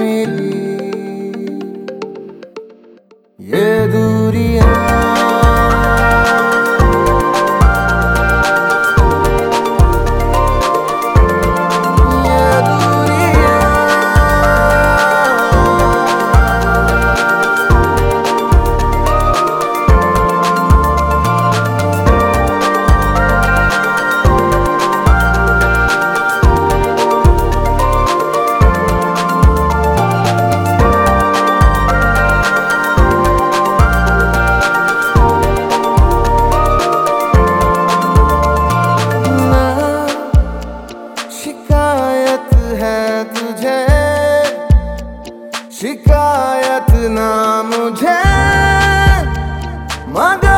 मेरी शिकायत ना मुझे मगर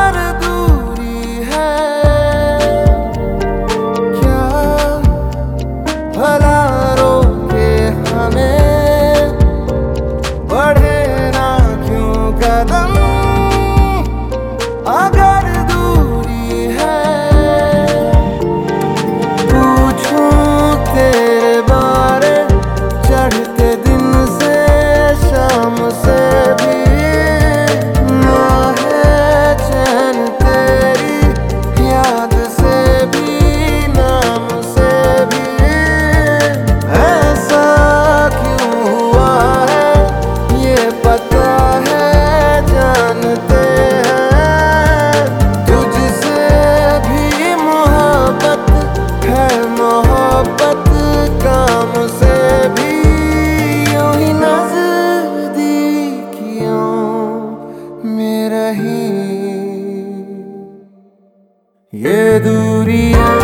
studio